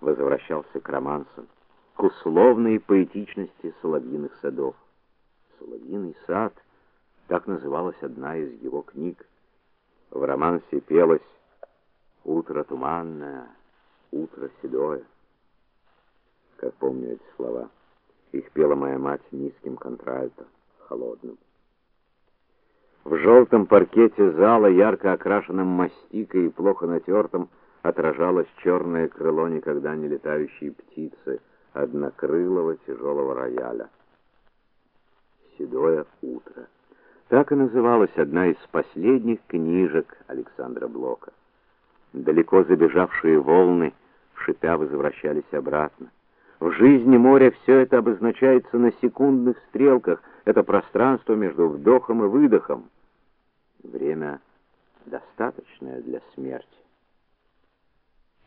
возвращался к романсам, к условной поэтичности соловьиных садов. Соловьиный сад так называлась одна из его книг. В романсе пелось утро туманное, утро седое. Как помню эти слова. Их пела моя мать низким контральто, холодным. В желтом паркете зала, ярко окрашенном мастикой и плохо натертом, отражалось черное крыло никогда не летающей птицы, однокрылого тяжелого рояля. Седое утро. Так и называлась одна из последних книжек Александра Блока. Далеко забежавшие волны, шипя, возвращались обратно. В жизни моря все это обозначается на секундных стрелках, это пространство между вдохом и выдохом. Время достаточное для смерти.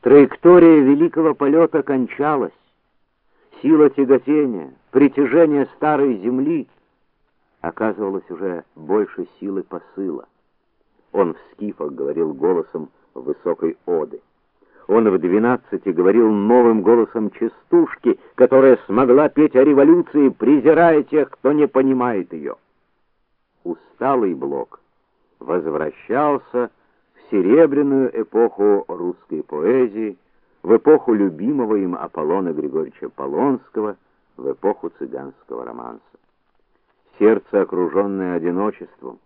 Траектория великого полета кончалась. Сила тяготения, притяжение старой земли оказывалось уже больше силы посыла. Он в скифах говорил голосом высокой оды. Он в двенадцати говорил новым голосом частушки, которая смогла петь о революции, презирая тех, кто не понимает ее. Усталый блок возвращался серебряную эпоху русской поэзии, в эпоху любимого им Аполлона Григорьевича Полонского, в эпоху цыганского романса. Сердце, окруженное одиночеством,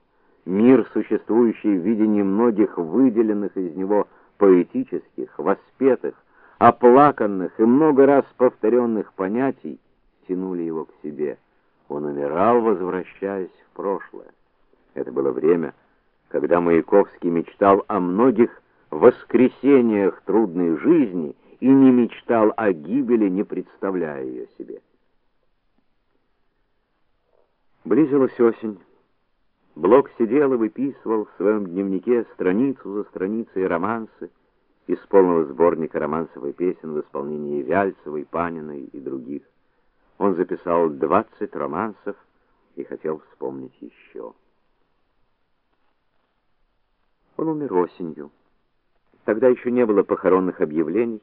мир, существующий в виде немногих выделенных из него поэтических, воспетых, оплаканных и много раз повторенных понятий, тянули его к себе. Он умирал, возвращаясь в прошлое. Это было время, когда Маяковский мечтал о многих воскресениях трудной жизни и не мечтал о гибели, не представляя ее себе. Близилась осень. Блок сидел и выписывал в своем дневнике страницу за страницей романсы из полного сборника романсов и песен в исполнении Вяльцевой, Паниной и других. Он записал 20 романсов и хотел вспомнить еще. Он умер осенью. Тогда еще не было похоронных объявлений.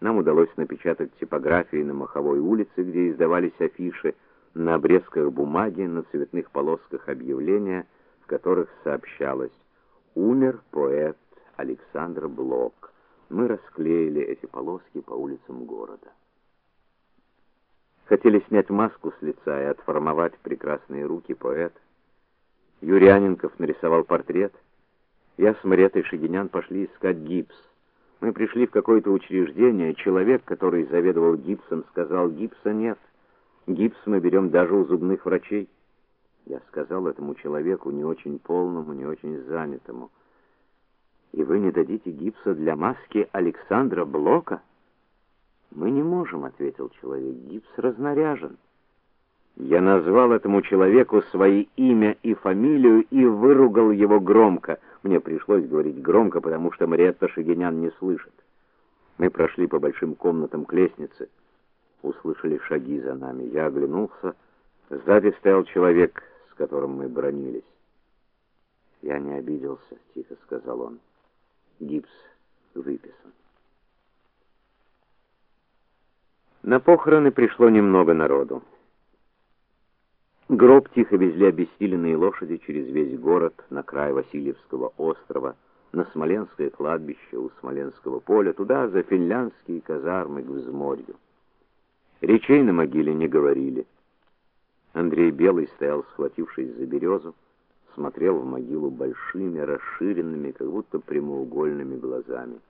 Нам удалось напечатать типографии на Маховой улице, где издавались афиши, на обрезках бумаги, на цветных полосках объявления, в которых сообщалось: "Умер поэт Александр Блок". Мы расклеили эти полоски по улицам города. Хотели снять маску с лица и отформовать прекрасные руки поэта. Юрий Аненков нарисовал портрет. Я с Мариэтой Шагинян пошли искать гипс. Мы пришли в какое-то учреждение, человек, который заведовал гипсом, сказал: "Гипса нет. Гипс мы берем даже у зубных врачей". Я сказал этому человеку, не очень полному, не очень занятому: "И вы не дадите гипса для маски Александра Блока?" "Мы не можем", ответил человек. "Гипс разнаряжен". Я назвал этому человеку свое имя и фамилию и выругал его громко. Мне пришлось говорить громко, потому что Мариетта Шагинян не слышит. Мы прошли по большим комнатам к лестнице. Услышали шаги за нами. Я оглянулся. Сзади стоял человек, с которым мы бронились. Я не обиделся, тихо сказал он. Гипс выписан. На похороны пришло немного народу. Гроб тихо везли обессиленные лошади через весь город на край Васильевского острова, на Смоленское кладбище у Смоленского поля, туда за финляндские казармы к взморью. Речей на могиле не говорили. Андрей Белый стоял, схватившись за березу, смотрел в могилу большими, расширенными, как будто прямоугольными глазами.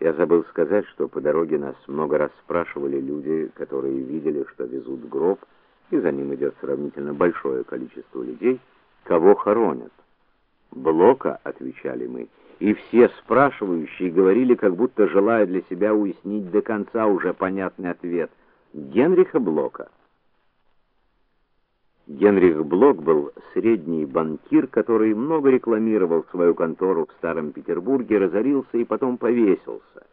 Я забыл сказать, что по дороге нас много раз спрашивали люди, которые видели, что везут гроб, и за ним идет сравнительно большое количество людей, кого хоронят. Блока, отвечали мы, и все спрашивающие говорили, как будто желая для себя уяснить до конца уже понятный ответ. Генриха Блока. Генрих Блок был средний банкир, который много рекламировал свою контору в Старом Петербурге, разорился и потом повесился.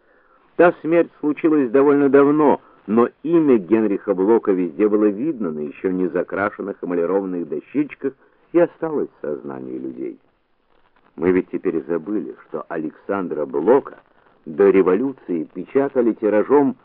Та смерть случилась довольно давно, но имя Генриха Блока везде было видно на еще не закрашенных эмалированных дощечках и осталось в сознании людей. Мы ведь теперь забыли, что Александра Блока До революции печатали тиражом